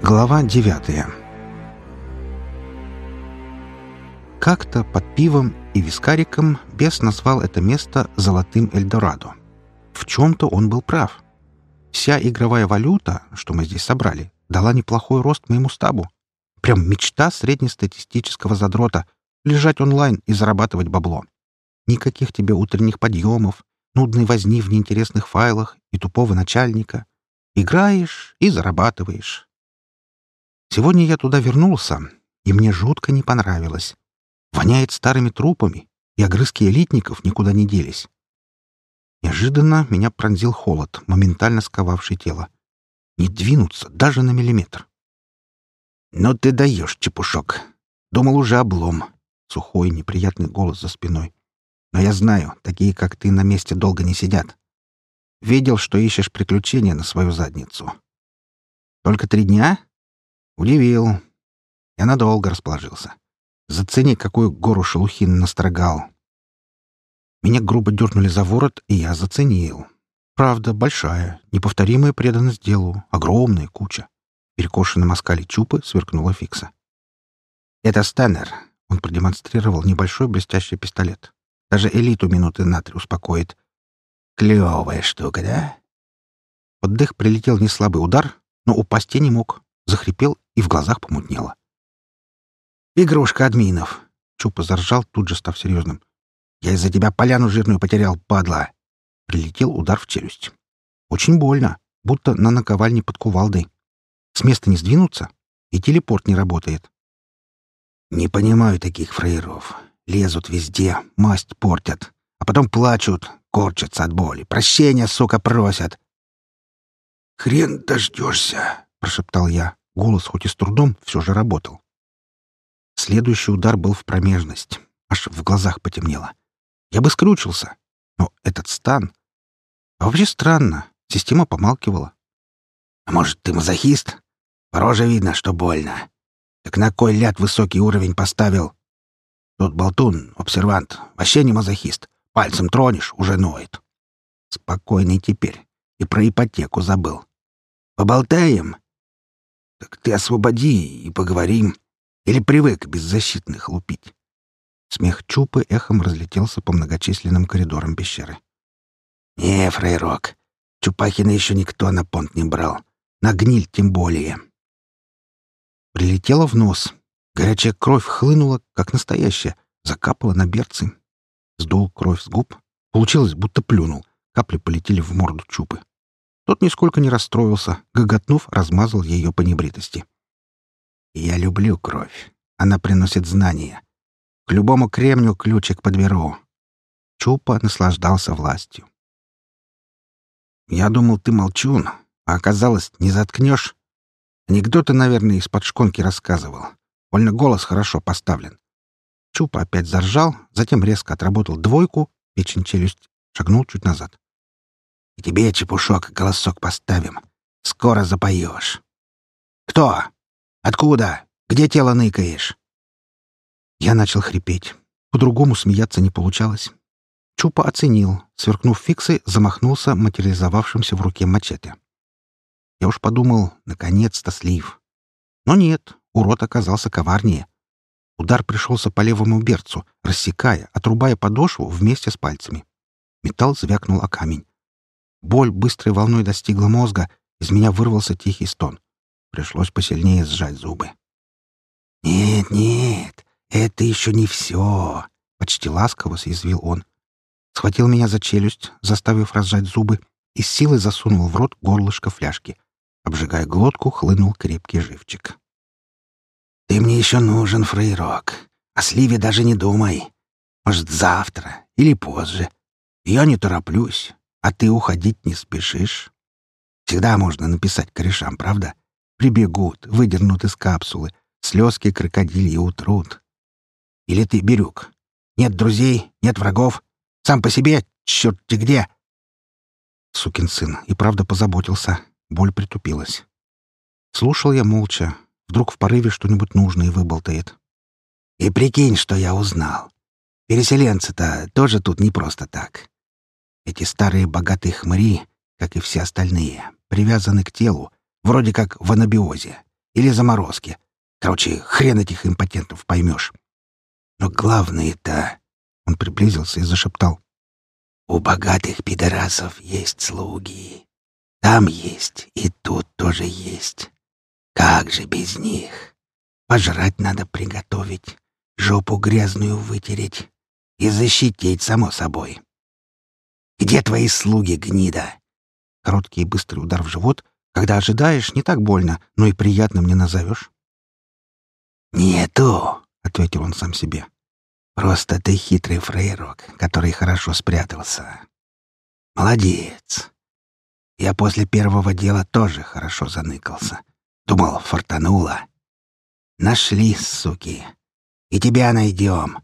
Глава девятая Как-то под пивом и вискариком бес назвал это место «Золотым Эльдорадо». В чем-то он был прав. Вся игровая валюта, что мы здесь собрали, дала неплохой рост моему стабу. Прям мечта среднестатистического задрота — лежать онлайн и зарабатывать бабло. Никаких тебе утренних подъемов, нудной возни в неинтересных файлах и тупого начальника. Играешь и зарабатываешь. Сегодня я туда вернулся, и мне жутко не понравилось. Воняет старыми трупами, и огрызки элитников никуда не делись. Неожиданно меня пронзил холод, моментально сковавший тело. Не двинуться даже на миллиметр. «Ну ты даешь, чепушок. Думал, уже облом». Сухой, неприятный голос за спиной. «Но я знаю, такие, как ты, на месте долго не сидят. Видел, что ищешь приключения на свою задницу. Только три дня? Удивил. Я надолго расположился. Зацени, какую гору шелухин настрогал. Меня грубо дернули за ворот, и я заценил. Правда, большая, неповторимая преданность делу, огромная куча перекошенном оскале чупы сверкнула фикса. «Это Станнер», — он продемонстрировал небольшой блестящий пистолет. «Даже элиту минуты на три успокоит. Клевая штука, да?» Под дых прилетел неслабый удар, но упасть не мог. Захрипел и в глазах помутнело. «Игрушка админов!» — Чупа заржал, тут же став серьезным. «Я из-за тебя поляну жирную потерял, падла!» Прилетел удар в челюсть. Очень больно, будто на наковальне под кувалдой. С места не сдвинуться, и телепорт не работает. Не понимаю таких фраеров. Лезут везде, масть портят, а потом плачут, корчатся от боли, прощения, сука, просят. «Хрен дождешься», — прошептал я. Голос, хоть и с трудом, все же работал. Следующий удар был в промежность. Аж в глазах потемнело. Я бы скрючился. Но этот стан... А вообще странно. Система помалкивала. «А может, ты мазохист?» По роже видно, что больно. Так на кой ляд высокий уровень поставил? Тут болтун, обсервант, вообще не мазохист. Пальцем тронешь — уже ноет. Спокойный теперь. И про ипотеку забыл. Поболтаем? Так ты освободи и поговорим. Или привык беззащитных лупить? Смех Чупы эхом разлетелся по многочисленным коридорам пещеры. «Не, фрейрок, Чупахина еще никто на понт не брал. На гниль тем более. Прилетела в нос. Горячая кровь хлынула, как настоящая, закапала на берцы. Сдул кровь с губ. Получилось, будто плюнул. Капли полетели в морду Чупы. Тот нисколько не расстроился, гоготнув, размазал ее по небритости. «Я люблю кровь. Она приносит знания. К любому кремню ключик подберу». Чупа наслаждался властью. «Я думал, ты молчун, а оказалось, не заткнешь. Анекдоты, наверное, из-под шконки рассказывал. Больно голос хорошо поставлен. Чупа опять заржал, затем резко отработал двойку, печень-челюсть, шагнул чуть назад. «И тебе, чепушок, голосок поставим. Скоро запоешь». «Кто? Откуда? Где тело ныкаешь?» Я начал хрипеть. По-другому смеяться не получалось. Чупа оценил, сверкнув фиксы, замахнулся материализовавшимся в руке мачете. Я уж подумал, наконец-то слив. Но нет, урод оказался коварнее. Удар пришелся по левому берцу, рассекая, отрубая подошву вместе с пальцами. Металл звякнул о камень. Боль быстрой волной достигла мозга, из меня вырвался тихий стон. Пришлось посильнее сжать зубы. «Нет, нет, это еще не все!» — почти ласково съязвил он. Схватил меня за челюсть, заставив разжать зубы, и с силой засунул в рот горлышко фляжки — Обжигая глотку, хлынул крепкий живчик. «Ты мне еще нужен, фрейрок. О сливе даже не думай. Может, завтра или позже. Я не тороплюсь, а ты уходить не спешишь. Всегда можно написать корешам, правда? Прибегут, выдернут из капсулы, слезки крокодильи утрут. Или ты, Бирюк, нет друзей, нет врагов, сам по себе, черт где!» Сукин сын и правда позаботился, Боль притупилась. Слушал я молча. Вдруг в порыве что-нибудь нужное выболтает. «И прикинь, что я узнал. Переселенцы-то тоже тут не просто так. Эти старые богатые хмыри, как и все остальные, привязаны к телу, вроде как в анабиозе, или заморозки. Короче, хрен этих импотентов поймешь. Но главное-то... Он приблизился и зашептал. У богатых пидорасов есть слуги. Там есть, и тут тоже есть. Как же без них? Пожрать надо приготовить, жопу грязную вытереть и защитить, само собой. Где твои слуги, гнида? Короткий и быстрый удар в живот. Когда ожидаешь, не так больно, но и приятным не назовешь. «Нету», — ответил он сам себе. «Просто ты хитрый фрейрок, который хорошо спрятался. Молодец. Я после первого дела тоже хорошо заныкался. Думал, фортануло. Нашли, суки. И тебя найдем.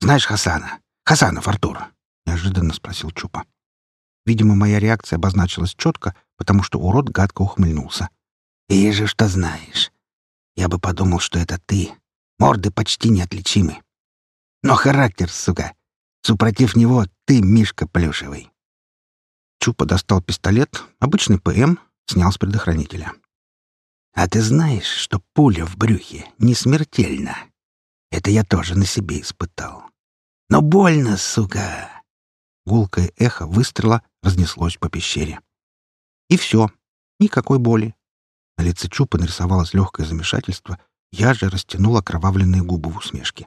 Знаешь Хасана? Хасанов Артур? Неожиданно спросил Чупа. Видимо, моя реакция обозначилась четко, потому что урод гадко ухмыльнулся. «Вижу, что знаешь. Я бы подумал, что это ты. Морды почти неотличимы. Но характер, сука. Супротив него ты Мишка Плюшевый». Чупа достал пистолет, обычный ПМ, снял с предохранителя. «А ты знаешь, что пуля в брюхе не смертельна? Это я тоже на себе испытал. Но больно, сука!» Гулкое эхо выстрела разнеслось по пещере. И все. Никакой боли. На лице Чупа нарисовалось легкое замешательство. Я же растянул окровавленные губы в усмешке.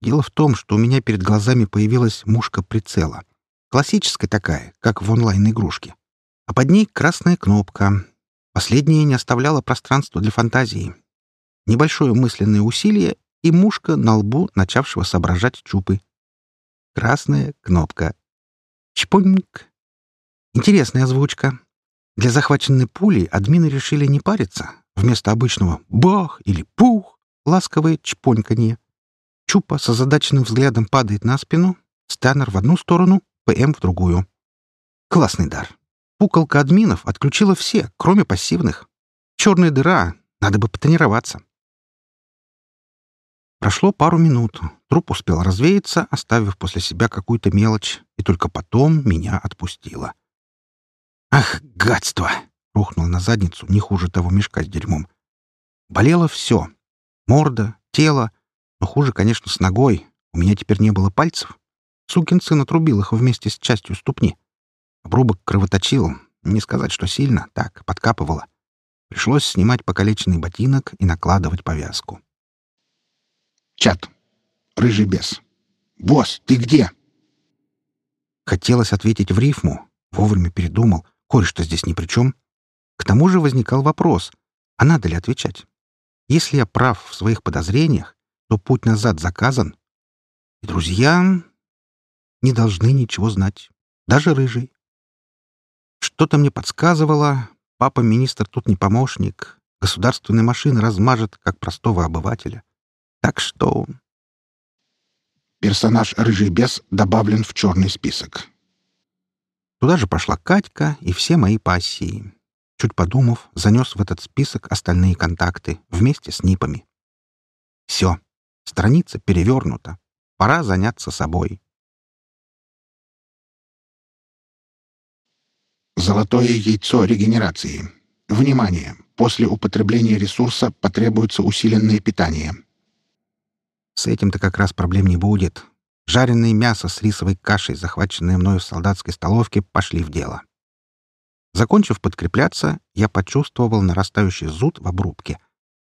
Дело в том, что у меня перед глазами появилась мушка прицела. Классическая такая, как в онлайн-игрушке. А под ней красная кнопка. Последняя не оставляла пространства для фантазии. Небольшое мысленное усилие, и мушка на лбу начавшего соображать Чупы. Красная кнопка. Чпуньк. Интересная озвучка. Для захваченной пули админы решили не париться. Вместо обычного «бах» или «пух» ласковое чпоньканье. Чупа с озадаченным взглядом падает на спину, Станнер в одну сторону, ПМ в другую. Классный дар. Пукалка админов отключила все, кроме пассивных. Черная дыра. Надо бы потренироваться. Прошло пару минут. Труп успел развеяться, оставив после себя какую-то мелочь, и только потом меня отпустило. «Ах, гадство!» — рухнул на задницу не хуже того мешка с дерьмом. Болело все. Морда, тело. Но хуже, конечно, с ногой. У меня теперь не было пальцев. Сукин сын отрубил их вместе с частью ступни. Обрубок кровоточил. Не сказать, что сильно, так, подкапывало. Пришлось снимать покалеченный ботинок и накладывать повязку. Чат. Рыжий бес. «Босс, ты где?» Хотелось ответить в рифму. Вовремя передумал. Кореш-то здесь ни при чем. К тому же возникал вопрос, а надо ли отвечать? Если я прав в своих подозрениях, то путь назад заказан. И друзья не должны ничего знать. Даже рыжий. Что-то мне подсказывало, папа-министр тут не помощник. Государственная машина размажет, как простого обывателя. Так что... Персонаж «Рыжий бес» добавлен в черный список. Туда же пошла Катька и все мои пассии. Чуть подумав, занес в этот список остальные контакты вместе с НИПами. Все. Страница перевернута. Пора заняться собой. Золотое яйцо регенерации. Внимание! После употребления ресурса потребуется усиленное питание. С этим-то как раз проблем не будет. Жареное мясо с рисовой кашей, захваченное мною в солдатской столовке, пошли в дело. Закончив подкрепляться, я почувствовал нарастающий зуд в обрубке.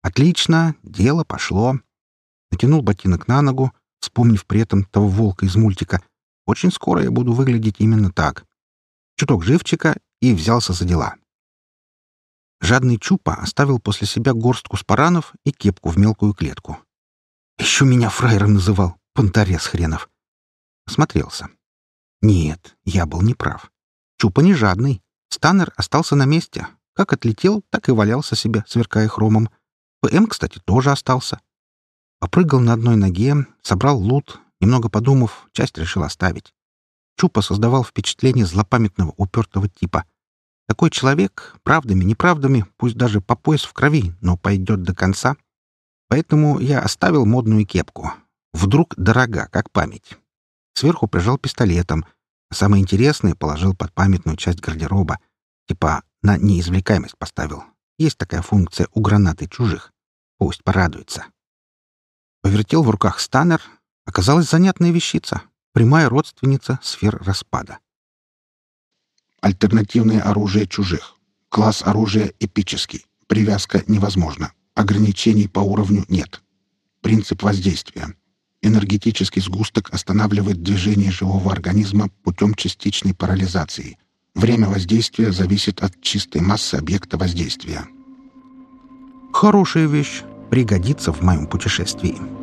Отлично, дело пошло. Натянул ботинок на ногу, вспомнив при этом того волка из мультика. Очень скоро я буду выглядеть именно так. Чуток живчика и взялся за дела. Жадный Чупа оставил после себя горстку спаранов и кепку в мелкую клетку. Еще меня фраером называл, понторез хренов. Осмотрелся. Нет, я был неправ. Чупа не жадный. Станнер остался на месте. Как отлетел, так и валялся себе, сверкая хромом. ПМ, кстати, тоже остался. Попрыгал на одной ноге, собрал лут, немного подумав, часть решил оставить. Чупа создавал впечатление злопамятного упертого типа. Такой человек, правдами, неправдами, пусть даже по пояс в крови, но пойдет до конца — Поэтому я оставил модную кепку. Вдруг дорога, как память. Сверху прижал пистолетом. Самое интересное положил под памятную часть гардероба. Типа на неизвлекаемость поставил. Есть такая функция у гранаты чужих. Пусть порадуется. Повертел в руках станер. Оказалась занятная вещица. Прямая родственница сфер распада. Альтернативное оружие чужих. Класс оружия эпический. Привязка невозможна. Ограничений по уровню нет. Принцип воздействия. Энергетический сгусток останавливает движение живого организма путем частичной парализации. Время воздействия зависит от чистой массы объекта воздействия. Хорошая вещь. Пригодится в моем путешествии.